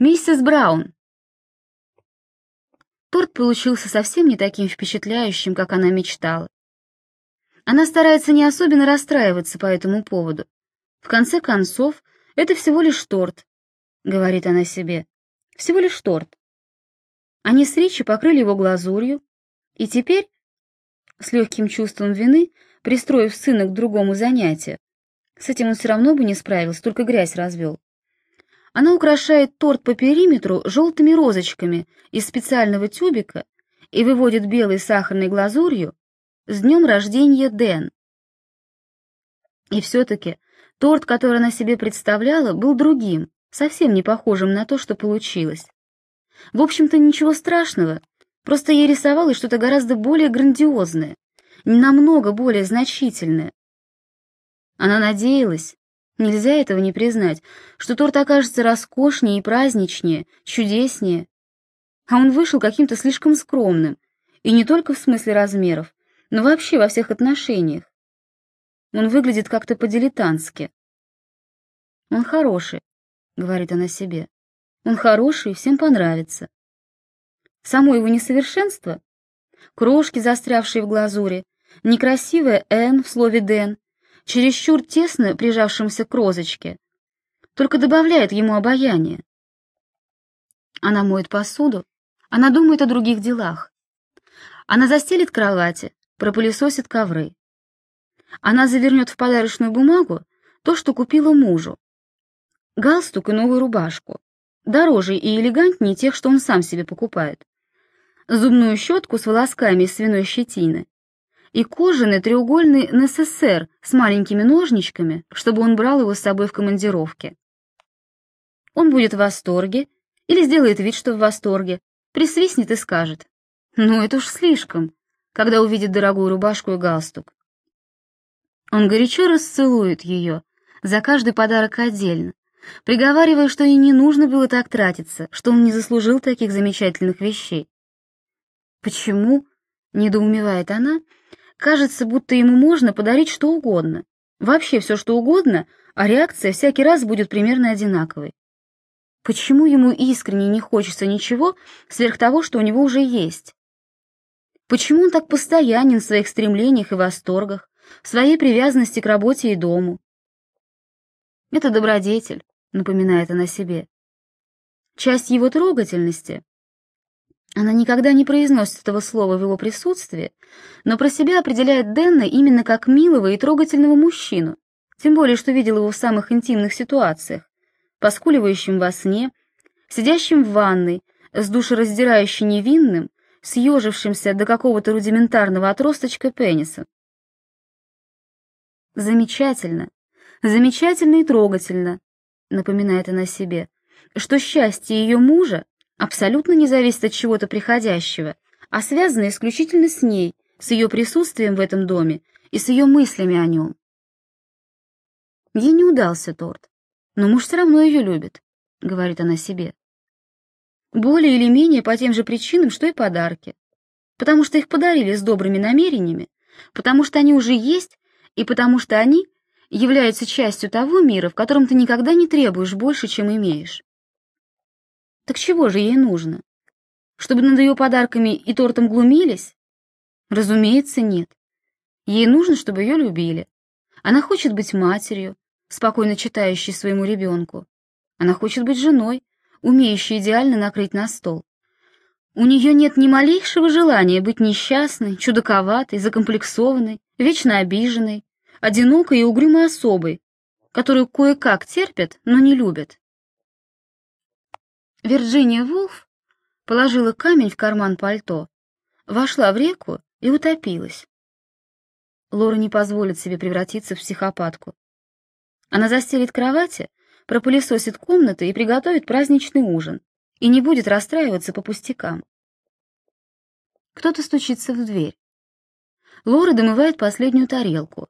«Миссис Браун!» Торт получился совсем не таким впечатляющим, как она мечтала. Она старается не особенно расстраиваться по этому поводу. В конце концов, это всего лишь торт, говорит она себе. Всего лишь торт. Они с Ричи покрыли его глазурью, и теперь, с легким чувством вины, пристроив сына к другому занятию, с этим он все равно бы не справился, только грязь развел. Она украшает торт по периметру желтыми розочками из специального тюбика и выводит белой сахарной глазурью «С днем рождения, Дэн!». И все-таки торт, который она себе представляла, был другим, совсем не похожим на то, что получилось. В общем-то, ничего страшного, просто ей рисовалось что-то гораздо более грандиозное, намного более значительное. Она надеялась, нельзя этого не признать, что торт окажется роскошнее и праздничнее, чудеснее. А он вышел каким-то слишком скромным, и не только в смысле размеров, но вообще во всех отношениях. Он выглядит как-то по-дилетантски. Он хороший, говорит она себе. Он хороший, всем понравится. Само его несовершенство, крошки, застрявшие в глазури, некрасивая «Н» в слове «Дэн», чересчур тесно прижавшимся к розочке, только добавляет ему обаяние. Она моет посуду, она думает о других делах. Она застелит кровати, пропылесосит ковры. Она завернет в подарочную бумагу то, что купила мужу. Галстук и новую рубашку. Дороже и элегантнее тех, что он сам себе покупает. Зубную щетку с волосками из свиной щетины. И кожаный треугольный НССР с маленькими ножничками, чтобы он брал его с собой в командировке. Он будет в восторге или сделает вид, что в восторге, присвистнет и скажет. Ну, это уж слишком, когда увидит дорогую рубашку и галстук. Он горячо расцелует ее, за каждый подарок отдельно, приговаривая, что ей не нужно было так тратиться, что он не заслужил таких замечательных вещей. Почему, недоумевает она, кажется, будто ему можно подарить что угодно, вообще все что угодно, а реакция всякий раз будет примерно одинаковой. Почему ему искренне не хочется ничего сверх того, что у него уже есть? Почему он так постоянен в своих стремлениях и восторгах, в своей привязанности к работе и дому? Это добродетель, напоминает она себе. Часть его трогательности. Она никогда не произносит этого слова в его присутствии, но про себя определяет Денна именно как милого и трогательного мужчину, тем более что видел его в самых интимных ситуациях, поскуливающим во сне, сидящим в ванной, с душераздирающе невинным, съежившимся до какого-то рудиментарного отросточка пениса. Замечательно, замечательно и трогательно, напоминает она себе, что счастье ее мужа абсолютно не зависит от чего-то приходящего, а связано исключительно с ней, с ее присутствием в этом доме и с ее мыслями о нем. Ей не удался торт, но муж все равно ее любит, говорит она себе более или менее по тем же причинам, что и подарки. Потому что их подарили с добрыми намерениями, потому что они уже есть, и потому что они являются частью того мира, в котором ты никогда не требуешь больше, чем имеешь. Так чего же ей нужно? Чтобы над ее подарками и тортом глумились? Разумеется, нет. Ей нужно, чтобы ее любили. Она хочет быть матерью, спокойно читающей своему ребенку. Она хочет быть женой, умеющей идеально накрыть на стол. У нее нет ни малейшего желания быть несчастной, чудаковатой, закомплексованной, вечно обиженной, одинокой и угрюмой особой, которую кое-как терпят, но не любят. Вирджиния Вулф положила камень в карман пальто, вошла в реку и утопилась. Лора не позволит себе превратиться в психопатку. Она застелит кровати пропылесосит комнаты и приготовит праздничный ужин, и не будет расстраиваться по пустякам. Кто-то стучится в дверь. Лора домывает последнюю тарелку.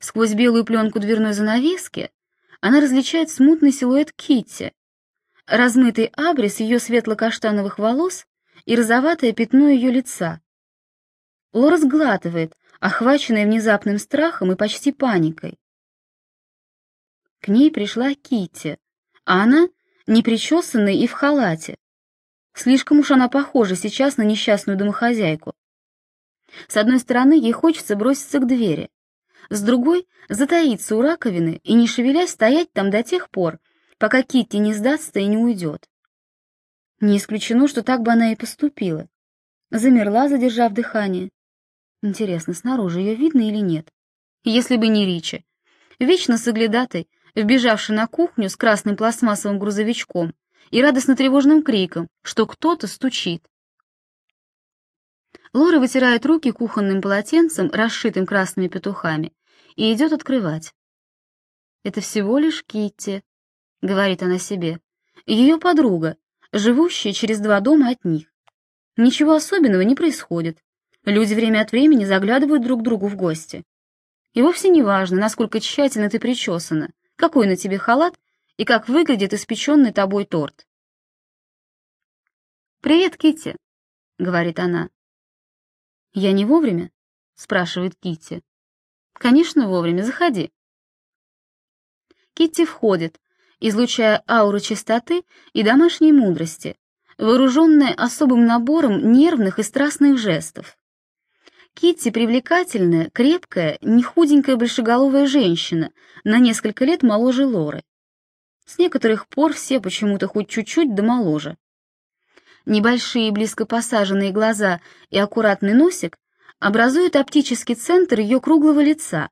Сквозь белую пленку дверной занавески она различает смутный силуэт Китти, размытый абрис ее светло-каштановых волос и розоватое пятно ее лица. Лора сглатывает, охваченная внезапным страхом и почти паникой. К ней пришла Китти, а она непричесанной и в халате. Слишком уж она похожа сейчас на несчастную домохозяйку. С одной стороны, ей хочется броситься к двери, с другой — затаиться у раковины и, не шевелясь, стоять там до тех пор, пока Китти не сдастся и не уйдет. Не исключено, что так бы она и поступила. Замерла, задержав дыхание. Интересно, снаружи ее видно или нет? Если бы не Ричи. Вечно соглядатой, вбежавший на кухню с красным пластмассовым грузовичком и радостно-тревожным криком, что кто-то стучит. Лора вытирает руки кухонным полотенцем, расшитым красными петухами, и идет открывать. «Это всего лишь Китти», — говорит она себе, — «ее подруга, живущая через два дома от них. Ничего особенного не происходит. Люди время от времени заглядывают друг другу в гости. И вовсе не важно, насколько тщательно ты причесана, какой на тебе халат и как выглядит испеченный тобой торт. «Привет, Китти», — говорит она. «Я не вовремя?» — спрашивает Китти. «Конечно, вовремя. Заходи». Китти входит, излучая ауру чистоты и домашней мудрости, вооруженная особым набором нервных и страстных жестов. Китти привлекательная, крепкая, не худенькая большеголовая женщина, на несколько лет моложе Лоры. С некоторых пор все почему-то хоть чуть-чуть да моложе. Небольшие близко посаженные глаза и аккуратный носик образуют оптический центр ее круглого лица.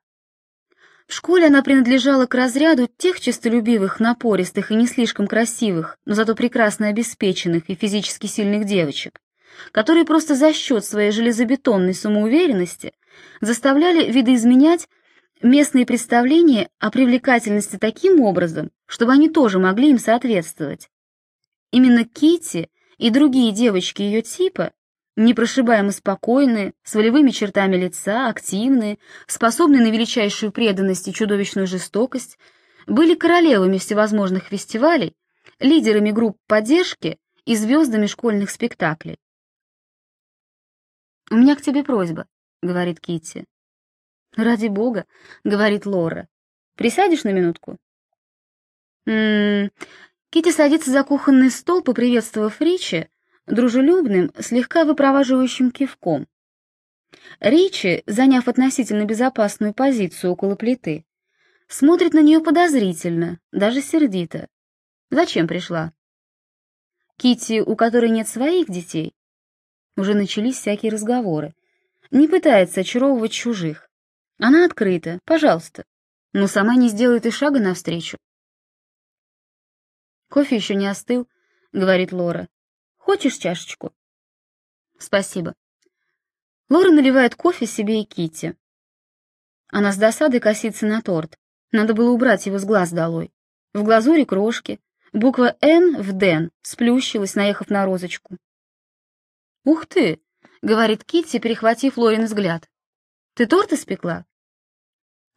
В школе она принадлежала к разряду тех честолюбивых, напористых и не слишком красивых, но зато прекрасно обеспеченных и физически сильных девочек, которые просто за счет своей железобетонной самоуверенности заставляли видоизменять местные представления о привлекательности таким образом, чтобы они тоже могли им соответствовать. Именно Кити и другие девочки ее типа, непрошибаемо спокойные, с волевыми чертами лица, активные, способные на величайшую преданность и чудовищную жестокость, были королевами всевозможных фестивалей, лидерами групп поддержки и звездами школьных спектаклей. «У меня к тебе просьба», — говорит Китти. «Ради бога», — говорит Лора. «Присядешь на минутку?» «М-м-м...» Китти садится за кухонный стол, поприветствовав Ричи, дружелюбным, слегка выпроваживающим кивком. Ричи, заняв относительно безопасную позицию около плиты, смотрит на нее подозрительно, даже сердито. Зачем пришла? Кити, у которой нет своих детей, уже начались всякие разговоры, не пытается очаровывать чужих. Она открыта, пожалуйста, но сама не сделает и шага навстречу. «Кофе еще не остыл», — говорит Лора. «Хочешь чашечку?» «Спасибо». Лора наливает кофе себе и Кити. Она с досадой косится на торт. Надо было убрать его с глаз долой. В глазури крошки. Буква «Н» в «Ден» сплющилась, наехав на розочку. «Ух ты!» — говорит Китти, перехватив Лорин взгляд. «Ты торт испекла?»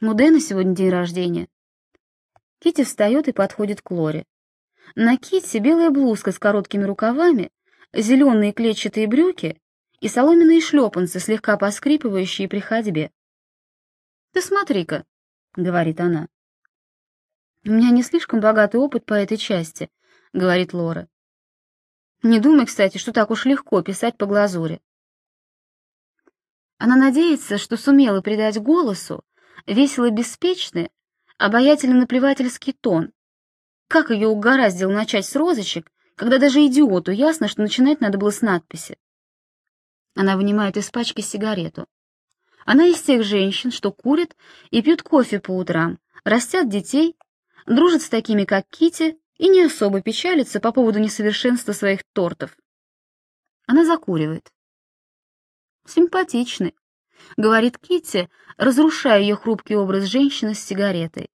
У Дэна сегодня день рождения. Кити встает и подходит к Лоре. На Китти белая блузка с короткими рукавами, зеленые клетчатые брюки и соломенные шлепанцы, слегка поскрипывающие при ходьбе. «Ты смотри-ка», — говорит она. «У меня не слишком богатый опыт по этой части», — говорит Лора. «Не думай, кстати, что так уж легко писать по глазури». Она надеется, что сумела придать голосу весело-беспечный, обаятельно-наплевательский тон. Как ее угораздило начать с розочек, когда даже идиоту ясно, что начинать надо было с надписи. Она вынимает из пачки сигарету. Она из тех женщин, что курят и пьют кофе по утрам, растят детей, дружат с такими, как Кити, и не особо печалится по поводу несовершенства своих тортов. Она закуривает. Симпатичный, — говорит Китти, разрушая ее хрупкий образ женщины с сигаретой.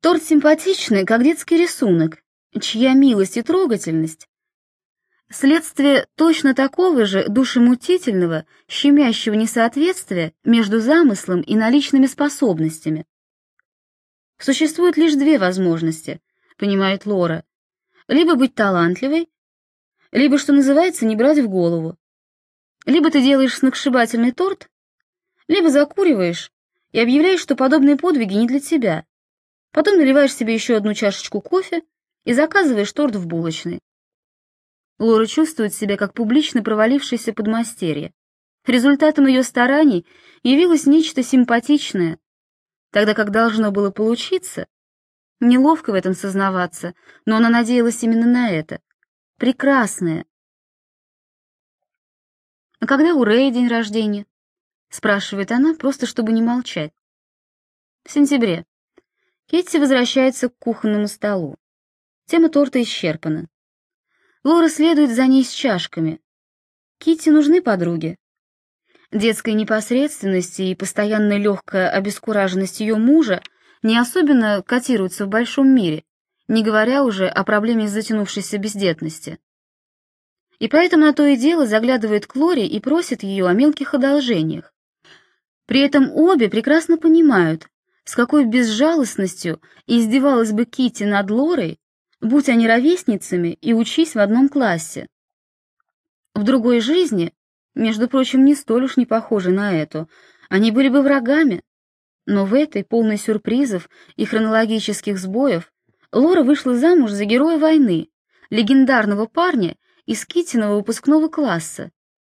Торт симпатичный, как детский рисунок, чья милость и трогательность — следствие точно такого же душемутительного, щемящего несоответствия между замыслом и наличными способностями. Существует лишь две возможности, понимает Лора. Либо быть талантливой, либо, что называется, не брать в голову. Либо ты делаешь сногсшибательный торт, либо закуриваешь и объявляешь, что подобные подвиги не для тебя. Потом наливаешь себе еще одну чашечку кофе и заказываешь торт в булочной. Лора чувствует себя как публично провалившаяся подмастерье. Результатом ее стараний явилось нечто симпатичное, тогда как должно было получиться. Неловко в этом сознаваться, но она надеялась именно на это. Прекрасное. «А когда у Рэя день рождения?» — спрашивает она, просто чтобы не молчать. «В сентябре». Китти возвращается к кухонному столу. Тема торта исчерпана. Лора следует за ней с чашками. Китти нужны подруги. Детская непосредственность и постоянная легкая обескураженность ее мужа не особенно котируются в большом мире, не говоря уже о проблеме затянувшейся бездетности. И поэтому на то и дело заглядывает к Лоре и просит ее о мелких одолжениях. При этом обе прекрасно понимают, с какой безжалостностью издевалась бы Кити над Лорой, будь они ровесницами и учись в одном классе. В другой жизни, между прочим, не столь уж не похожи на эту, они были бы врагами. Но в этой, полной сюрпризов и хронологических сбоев, Лора вышла замуж за героя войны, легендарного парня из Китиного выпускного класса,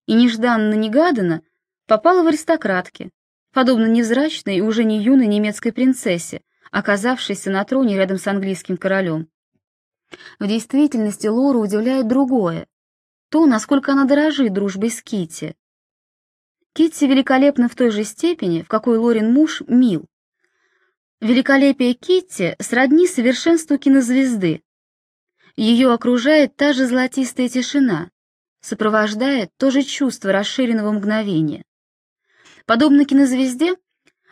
и нежданно-негаданно попала в аристократки, подобно невзрачной и уже не юной немецкой принцессе, оказавшейся на троне рядом с английским королем. В действительности Лору удивляет другое. То, насколько она дорожит дружбой с Китти. Китти великолепна в той же степени, в какой Лорин муж мил. Великолепие Китти сродни совершенству кинозвезды. Ее окружает та же золотистая тишина, сопровождает то же чувство расширенного мгновения. Подобно кинозвезде,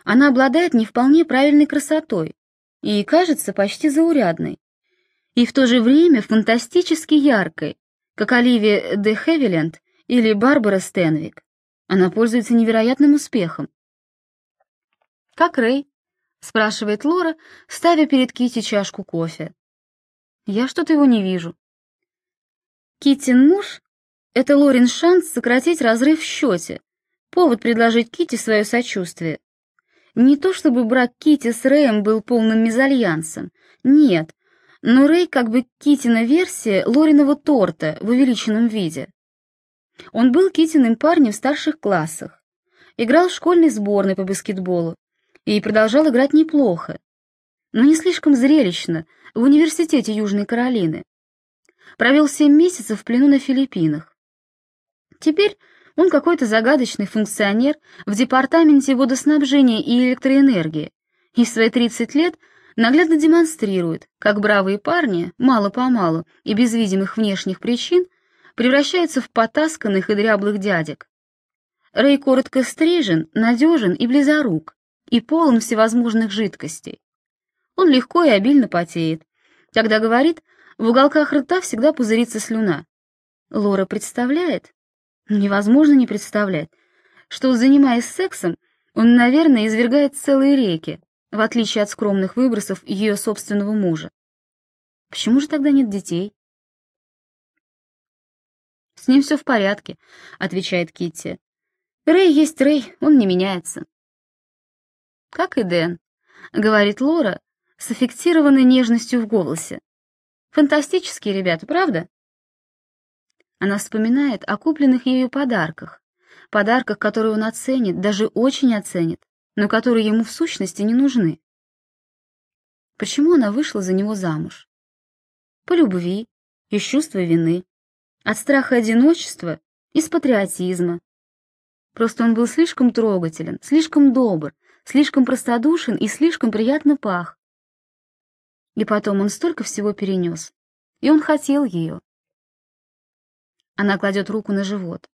она обладает не вполне правильной красотой и кажется почти заурядной и в то же время фантастически яркой, как Оливия де Хевиленд или Барбара Стенвик. Она пользуется невероятным успехом. «Как Рэй?» — спрашивает Лора, ставя перед Кити чашку кофе. «Я что-то его не вижу». Китин муж — это Лорин шанс сократить разрыв в счете, повод предложить Кити свое сочувствие. Не то чтобы брак Кити с Рэем был полным мезальянсом, нет, но Рэй как бы Китина версия Лориного торта в увеличенном виде. Он был Китиным парнем в старших классах, играл в школьной сборной по баскетболу и продолжал играть неплохо, но не слишком зрелищно в университете Южной Каролины. Провел семь месяцев в плену на Филиппинах. Теперь он какой-то загадочный функционер в департаменте водоснабжения и электроэнергии, и в свои 30 лет – наглядно демонстрирует, как бравые парни, мало-помалу и без видимых внешних причин, превращаются в потасканных и дряблых дядек. Рэй коротко стрижен, надежен и близорук, и полон всевозможных жидкостей. Он легко и обильно потеет. Когда говорит, в уголках рта всегда пузырится слюна. Лора представляет, невозможно не представлять, что, занимаясь сексом, он, наверное, извергает целые реки, в отличие от скромных выбросов ее собственного мужа. Почему же тогда нет детей? С ним все в порядке, отвечает Китти. Рэй есть Рэй, он не меняется. Как и Дэн, говорит Лора с аффектированной нежностью в голосе. Фантастические ребята, правда? Она вспоминает о купленных ею подарках, подарках, которые он оценит, даже очень оценит, но которые ему в сущности не нужны. Почему она вышла за него замуж? По любви, из чувства вины, от страха одиночества, из патриотизма. Просто он был слишком трогателен, слишком добр, слишком простодушен и слишком приятно пах. И потом он столько всего перенес, и он хотел ее. Она кладет руку на живот.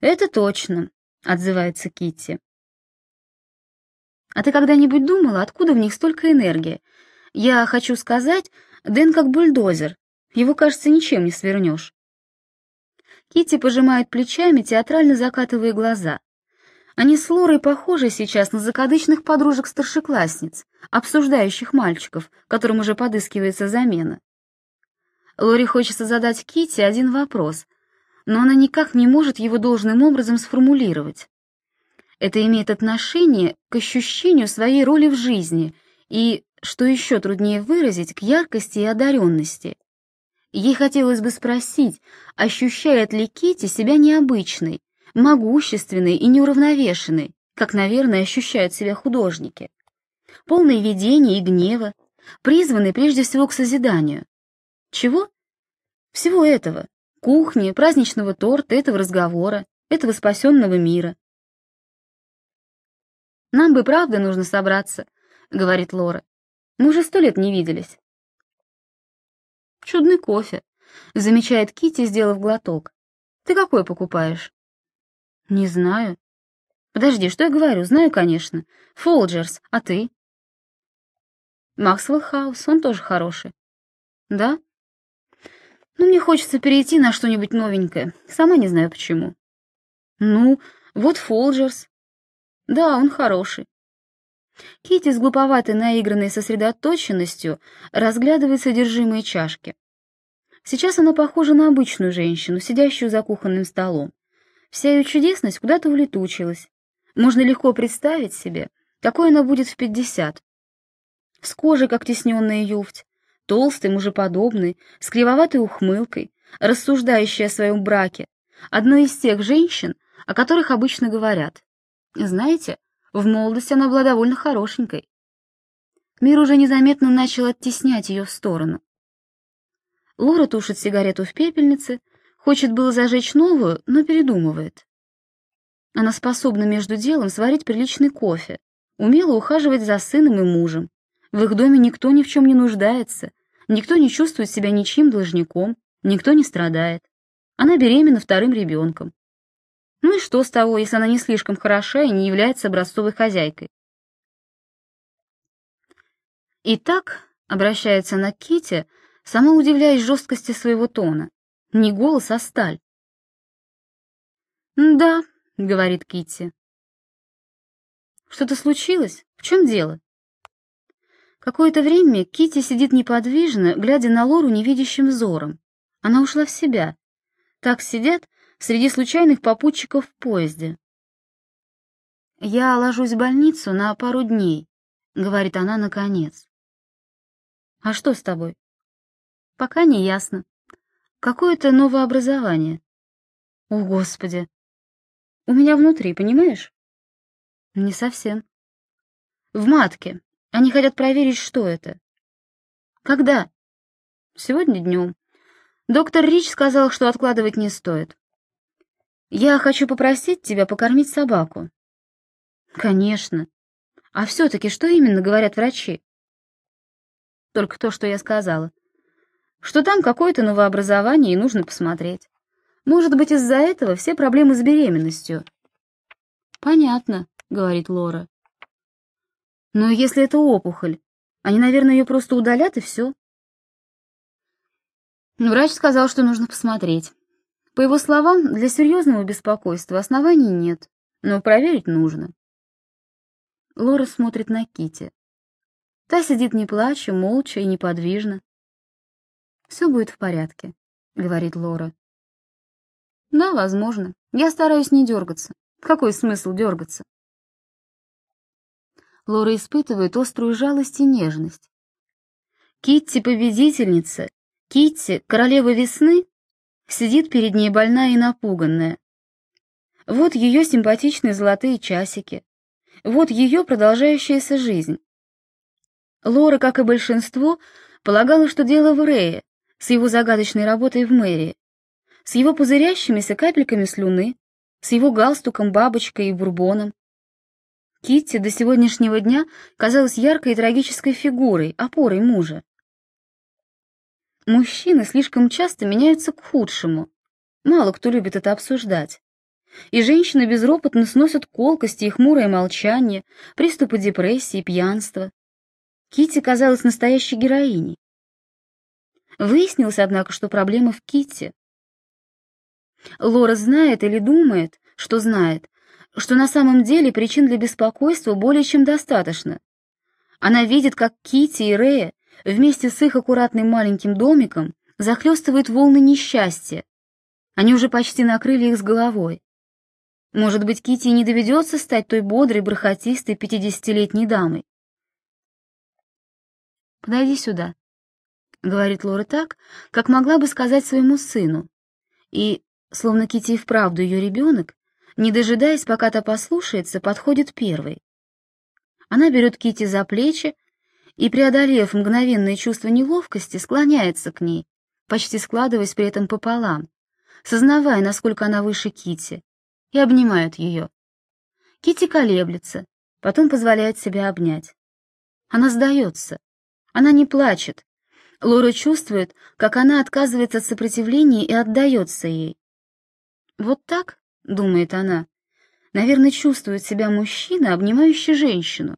«Это точно», — отзывается Китти. А ты когда-нибудь думала, откуда в них столько энергии? Я хочу сказать, Дэн как бульдозер. Его, кажется, ничем не свернешь. Китти пожимает плечами, театрально закатывая глаза. Они с Лорой похожи сейчас на закадычных подружек-старшеклассниц, обсуждающих мальчиков, которым уже подыскивается замена. Лоре хочется задать Китти один вопрос, но она никак не может его должным образом сформулировать. Это имеет отношение к ощущению своей роли в жизни и что еще труднее выразить, к яркости и одаренности. Ей хотелось бы спросить, ощущает ли Кити себя необычной, могущественной и неуравновешенной, как, наверное, ощущают себя художники, полной видения и гнева, призванной прежде всего к созиданию. Чего? Всего этого. Кухни, праздничного торта, этого разговора, этого спасенного мира. «Нам бы правда нужно собраться», — говорит Лора. «Мы уже сто лет не виделись». «Чудный кофе», — замечает Кити, сделав глоток. «Ты какой покупаешь?» «Не знаю». «Подожди, что я говорю? Знаю, конечно. Фолджерс, а ты?» «Максвелл Хаус, он тоже хороший». «Да?» «Ну, мне хочется перейти на что-нибудь новенькое. Сама не знаю почему». «Ну, вот Фолджерс». «Да, он хороший». Кити с глуповатой наигранной сосредоточенностью разглядывает содержимое чашки. Сейчас она похожа на обычную женщину, сидящую за кухонным столом. Вся ее чудесность куда-то улетучилась. Можно легко представить себе, какой она будет в пятьдесят. С кожей, как тесненная юфть, толстый, мужеподобный, с кривоватой ухмылкой, рассуждающая о своем браке, одной из тех женщин, о которых обычно говорят. Знаете, в молодости она была довольно хорошенькой. Мир уже незаметно начал оттеснять ее в сторону. Лора тушит сигарету в пепельнице, хочет было зажечь новую, но передумывает. Она способна между делом сварить приличный кофе, умела ухаживать за сыном и мужем. В их доме никто ни в чем не нуждается, никто не чувствует себя ничьим должником, никто не страдает. Она беременна вторым ребенком. Ну и что с того, если она не слишком хороша и не является образцовой хозяйкой? Итак, обращается она к Ките, сама удивляясь жесткости своего тона. Не голос, а сталь. «Да», — говорит Китти. «Что-то случилось? В чем дело?» Какое-то время Китти сидит неподвижно, глядя на Лору невидящим взором. Она ушла в себя. Так сидят среди случайных попутчиков в поезде. «Я ложусь в больницу на пару дней», — говорит она наконец. «А что с тобой?» «Пока не ясно. Какое-то новообразование». «О, Господи! У меня внутри, понимаешь?» «Не совсем». «В матке. Они хотят проверить, что это». «Когда?» «Сегодня днем. Доктор Рич сказал, что откладывать не стоит. Я хочу попросить тебя покормить собаку. Конечно. А все-таки что именно говорят врачи? Только то, что я сказала. Что там какое-то новообразование и нужно посмотреть. Может быть, из-за этого все проблемы с беременностью. Понятно, говорит Лора. Но если это опухоль, они, наверное, ее просто удалят и все. Врач сказал, что нужно посмотреть. По его словам, для серьезного беспокойства оснований нет, но проверить нужно. Лора смотрит на Кити. Та сидит не плача, молча и неподвижно. «Все будет в порядке», — говорит Лора. «Да, возможно. Я стараюсь не дергаться. Какой смысл дергаться?» Лора испытывает острую жалость и нежность. Китти — победительница, Китти — королева весны, Сидит перед ней больная и напуганная. Вот ее симпатичные золотые часики. Вот ее продолжающаяся жизнь. Лора, как и большинство, полагала, что дело в Рее, с его загадочной работой в мэрии, с его пузырящимися капельками слюны, с его галстуком, бабочкой и бурбоном. Китти до сегодняшнего дня казалась яркой и трагической фигурой, опорой мужа. Мужчины слишком часто меняются к худшему. Мало кто любит это обсуждать. И женщины безропотно сносят колкости и хмурое молчание, приступы депрессии, пьянства. Кити казалась настоящей героиней. Выяснилось, однако, что проблема в Кити. Лора знает или думает, что знает, что на самом деле причин для беспокойства более чем достаточно. Она видит, как Кити и Рея вместе с их аккуратным маленьким домиком захлестывают волны несчастья. Они уже почти накрыли их с головой. Может быть, Кити не доведется стать той бодрой, бархатистой пятидесятилетней дамой. подойди сюда», — говорит Лора так, как могла бы сказать своему сыну. И, словно Кити вправду ее ребенок, не дожидаясь, пока та послушается, подходит первой. Она берет Кити за плечи и, преодолев мгновенное чувство неловкости, склоняется к ней, почти складываясь при этом пополам, сознавая, насколько она выше Кити, и обнимает ее. Кити колеблется, потом позволяет себя обнять. Она сдается. Она не плачет. Лора чувствует, как она отказывается от сопротивления и отдается ей. Вот так, думает она, наверное, чувствует себя мужчина, обнимающий женщину.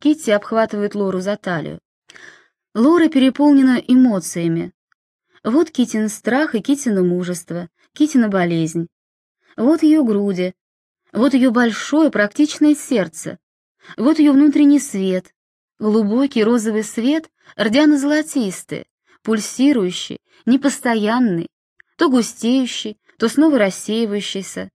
Китти обхватывает Лору за талию. Лора переполнена эмоциями. Вот Китин страх и Китина мужество, Китина болезнь. Вот ее груди, вот ее большое практичное сердце, вот ее внутренний свет, глубокий розовый свет, рдяно-золотистый, пульсирующий, непостоянный, то густеющий, то снова рассеивающийся.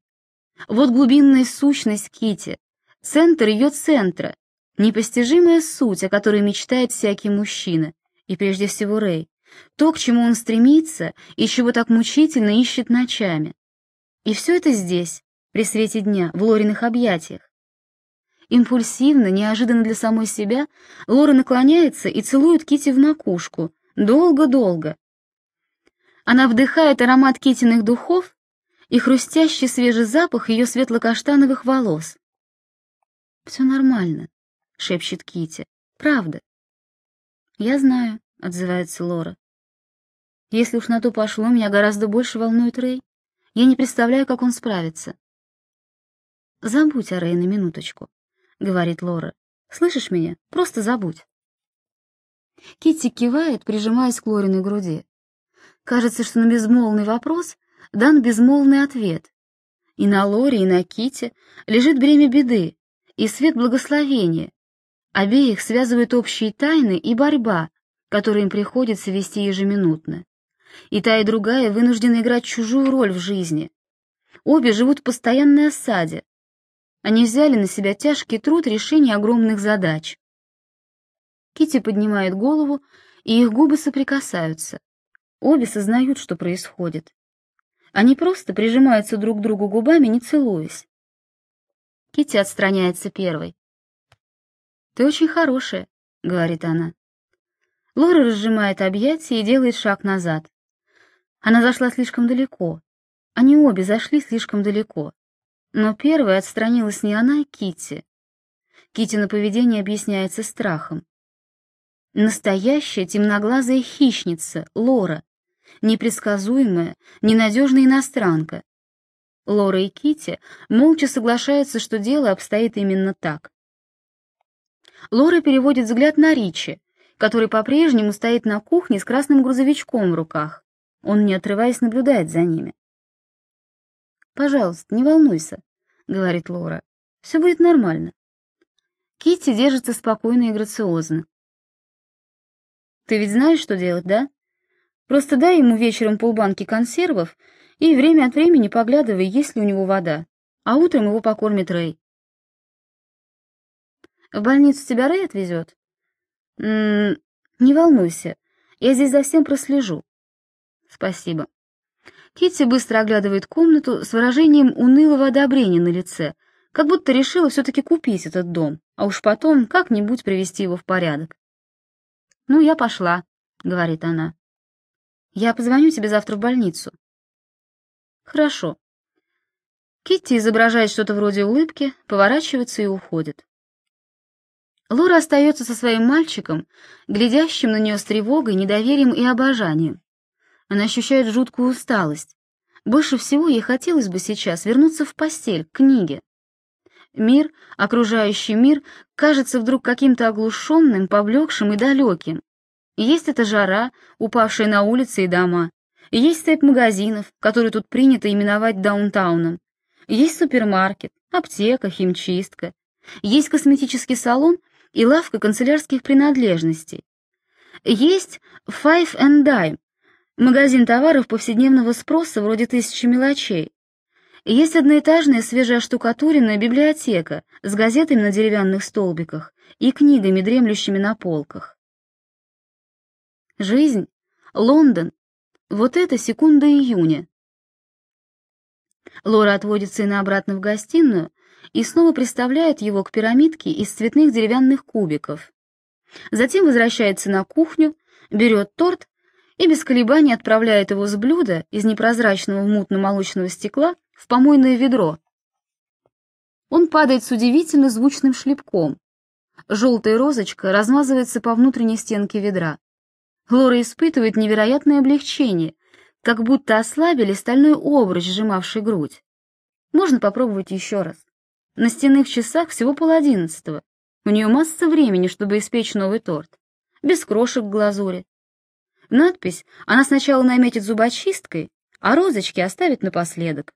Вот глубинная сущность Кити, центр ее центра, непостижимая суть, о которой мечтает всякий мужчина, и прежде всего Рэй, то, к чему он стремится и чего так мучительно ищет ночами. И все это здесь, при свете дня, в Лориных объятиях. Импульсивно, неожиданно для самой себя, Лора наклоняется и целует Кити в макушку, долго-долго. Она вдыхает аромат Китиных духов и хрустящий свежий запах ее светло-каштановых волос. «Все нормально», — шепчет Кити. «Правда». «Я знаю», — отзывается Лора. «Если уж на то пошло, меня гораздо больше волнует Рэй. Я не представляю, как он справится». «Забудь о Рэй на минуточку», — говорит Лора. «Слышишь меня? Просто забудь». Китти кивает, прижимаясь к Лориной груди. Кажется, что на безмолвный вопрос дан безмолвный ответ. И на Лоре, и на Ките лежит бремя беды и свет благословения, Обеих связывают общие тайны и борьба, которую им приходится вести ежеминутно. И та, и другая вынуждены играть чужую роль в жизни. Обе живут в постоянной осаде. Они взяли на себя тяжкий труд решения огромных задач. Кити поднимает голову, и их губы соприкасаются. Обе сознают, что происходит. Они просто прижимаются друг к другу губами, не целуясь. Кити отстраняется первой. «Ты очень хорошая», — говорит она. Лора разжимает объятия и делает шаг назад. Она зашла слишком далеко. Они обе зашли слишком далеко. Но первая отстранилась не она, а Китти. Китти на поведение объясняется страхом. Настоящая темноглазая хищница, Лора, непредсказуемая, ненадежная иностранка. Лора и Китти молча соглашаются, что дело обстоит именно так. Лора переводит взгляд на Ричи, который по-прежнему стоит на кухне с красным грузовичком в руках. Он, не отрываясь, наблюдает за ними. «Пожалуйста, не волнуйся», — говорит Лора. «Все будет нормально». Китти держится спокойно и грациозно. «Ты ведь знаешь, что делать, да? Просто дай ему вечером полбанки консервов и время от времени поглядывай, есть ли у него вода, а утром его покормит Рэй. В больницу тебя Рэй отвезет? М -м, не волнуйся, я здесь за всем прослежу. Спасибо. Китти быстро оглядывает комнату с выражением унылого одобрения на лице, как будто решила все-таки купить этот дом, а уж потом как-нибудь привести его в порядок. «Ну, я пошла», — говорит она. «Я позвоню тебе завтра в больницу». «Хорошо». Китти изображает что-то вроде улыбки, поворачивается и уходит. Лора остается со своим мальчиком, глядящим на нее с тревогой, недоверием и обожанием. Она ощущает жуткую усталость. Больше всего ей хотелось бы сейчас вернуться в постель, к книге. Мир, окружающий мир, кажется вдруг каким-то оглушенным, поблекшим и далеким. Есть эта жара, упавшая на улицы и дома. Есть цепь магазинов, которые тут принято именовать даунтауном. Есть супермаркет, аптека, химчистка. Есть косметический салон и лавка канцелярских принадлежностей. Есть Five and Dime, магазин товаров повседневного спроса вроде тысячи мелочей. Есть одноэтажная свежая штукатуренная библиотека с газетами на деревянных столбиках и книгами, дремлющими на полках. Жизнь, Лондон, вот это секунда июня. Лора отводит сына обратно в гостиную и снова представляет его к пирамидке из цветных деревянных кубиков. Затем возвращается на кухню, берет торт и без колебаний отправляет его с блюда из непрозрачного мутно-молочного стекла в помойное ведро. Он падает с удивительно звучным шлепком. Желтая розочка размазывается по внутренней стенке ведра. Лора испытывает невероятное облегчение, как будто ослабили стальной обруч, сжимавший грудь. Можно попробовать еще раз. На стенных часах всего пол одиннадцатого. У нее масса времени, чтобы испечь новый торт. Без крошек глазури. Надпись она сначала наметит зубочисткой, а розочки оставит напоследок.